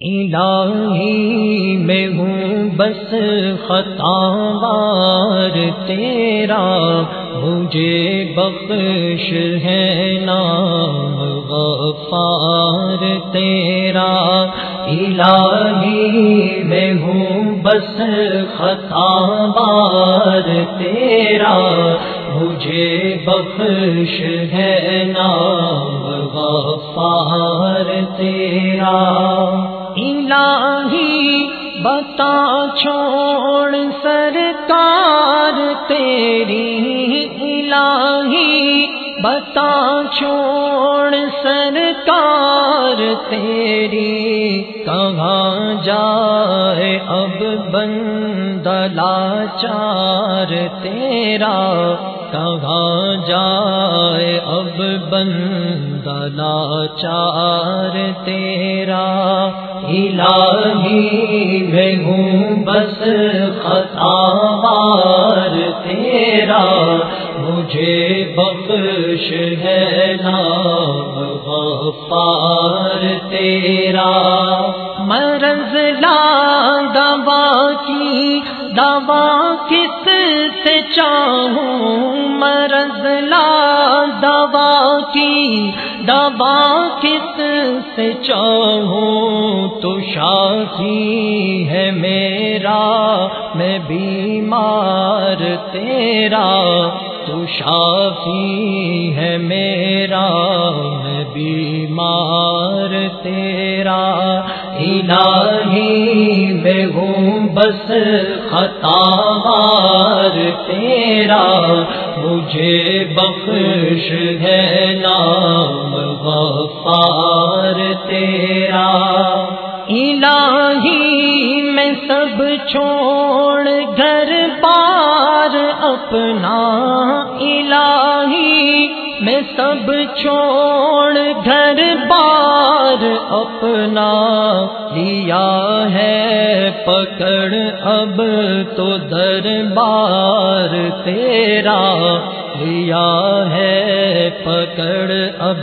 الہی میں ہوں بس خطاوار تیرا، مجھے بخش ہے نام غفار تیرا۔ الہی میں ہوں بس خطاوار تیرا، مجھے بخش ہے نام غفار تیرا۔ الہی بتا چھوڑ سرکار تیری الہی بتا چھوڑ سرکار تیری کہاں جائے اب بندلا چار تیرا کہاں جائے، اب بندلا چار تیرا۔ الہی میں ہوں بس خطا خطار تیرا۔ مجھے بخش ہے نام غفار تیرا۔ کس سے چاہوں مرض لا دوا کی، دوا کس سے چاہوں تو شاخی ہے میرا، میں بیمار تیرا۔ تو شافی ہے میرا، میں بیمار تیرا۔ الہی میں ہوں بس خطار تیرا۔ مجھے بخش ہے نام غفار تیرا۔ الہی میں سب چھوڑ گھر پار اپنا الہی میں سب چھوڑ گھر بار اپنا لیا ہے پکڑ اب تو دربار تیرا لیا ہے پکڑ، اب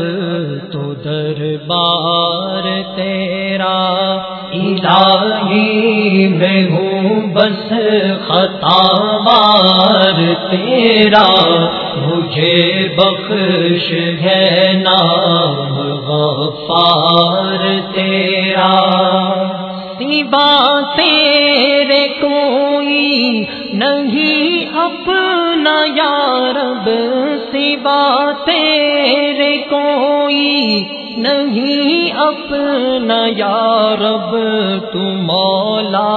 تو دربار تیرا۔ الہی میں ہوں بس خطار تیرا۔ مجھے بخش ہے نام غفار تیرا۔ سوا تیرے کوئی نہیں یا رب سوا تیرے کوئی نہیں، اپنا یارب تو مولا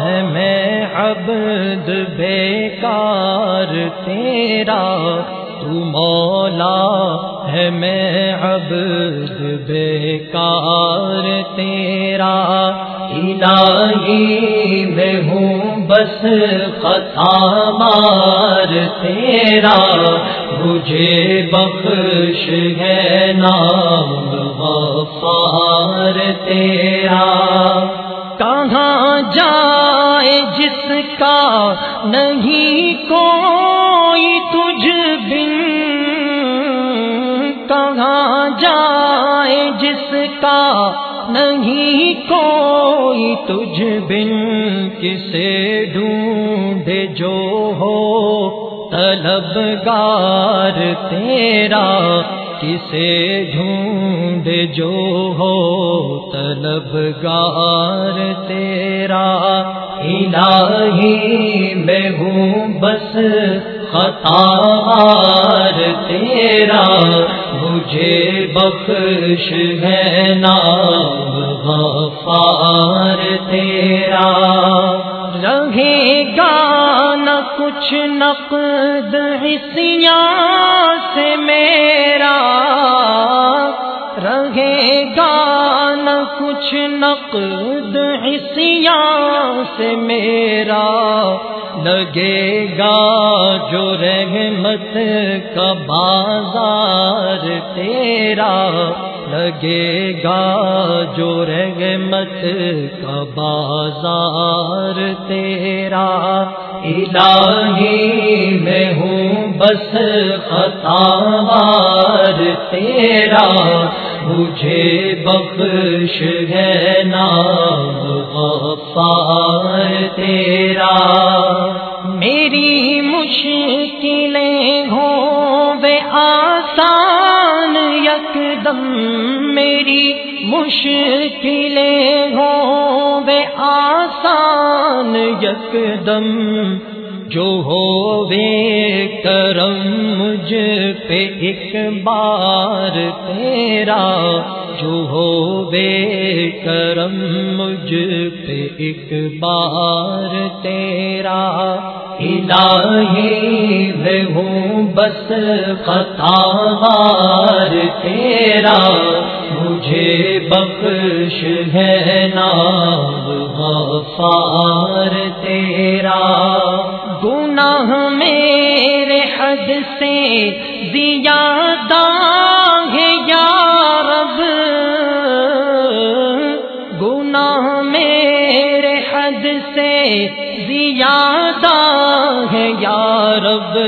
ہے، میں عبد بیکار تیرا تو مولا ہے میں عبد بیکار تیرا الہی میں ہوں بس خطار تیرا مجھے بخش ہے نام غفار تیرا کہاں جائے جس کا نہیں کوئی نہیں کوئی تجھ بن کسے ڈھونڈے جو ہو طلبگار تیرا کسے ڈھونڈ جو ہو طلبگار تیرا الہی میں ہوں بس خطار تیرا مجھے بخش ہے نام غفار تیرا۔ رہے گا نہ کچھ نقد حصیاں سے میرا۔ رہے گا نہ کچھ نقد حصیاں سے میرا۔ لگے گا جو رحمت کا بازار تیرا۔ لگے گا جو رحمت کا بازار تیرا۔ الہی میں ہوں بس خطاوار تیرا۔ مجھے بخش ہے نام غفار تیرا۔ میری مشکلیں ہوں بے آسان یک دم میری مشکلیں ہوں بے آسان یک دم جو ہو وے کرم، مجھ پہ ایک بار تیرا۔ جو ہو بے کرم، مجھ پہ ایک بار تیرا الہی میں ہوں، بس خطا بار تیرا۔ مجھے بخش ہے نام غفار تیرا۔ گناہ میرے حد سے زیادہ ہے یا زیادہ ہے یا رب،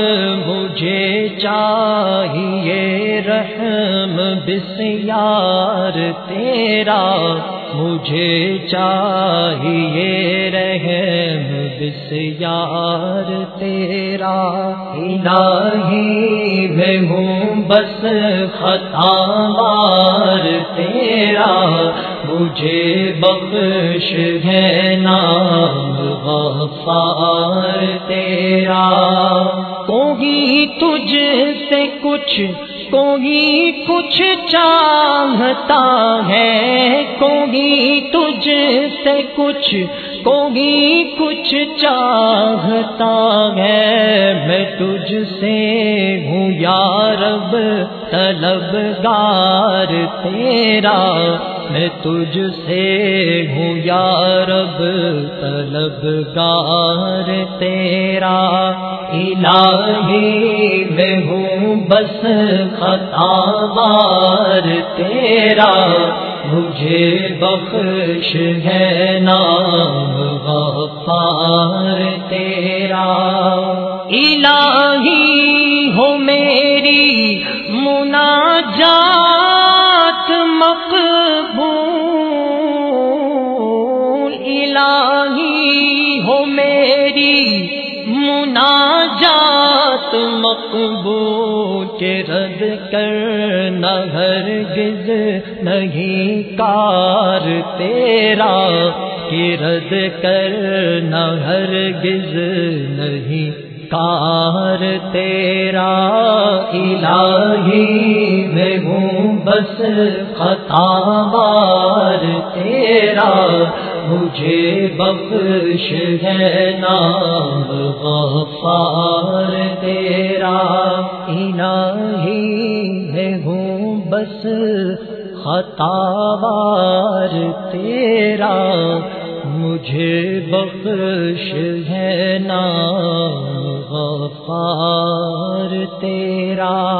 مجھے چاہیے رحم، بسیار تیرا، مجھے چاہیے رحم بس یار تیرا۔ الہی میں ہوں بس خطا مار تیرا، مجھے بخش ہے نام غفار تیرا۔ کوئی تجھ سے کچھ کوئی کچھ چاہتا ہے۔ کوئی تجھ سے کچھ کوئی کچھ چاہتا ہے۔ میں تجھ سے ہوں یارب طلب گار تیرا۔ میں تجھ سے ہوں یارب طلب گار تیرا۔ الہی میں ہوں بس خطا بار تیرا۔ مجھے بخش ہے نام غفار تیرا۔ الہی مقبول کے رد کرنا ہرگز نہیں، کار تیرا کہ رد کرنا ہرگز نہیں۔ کار تیرا الہی میں ہوں، بس خطا بار تیرا۔ مجھے بخش ہے نام غفار تیرا۔ الہی میں ہوں بس خطا بار تیرا۔ مجھے بخش ہے نام غفار تیرا۔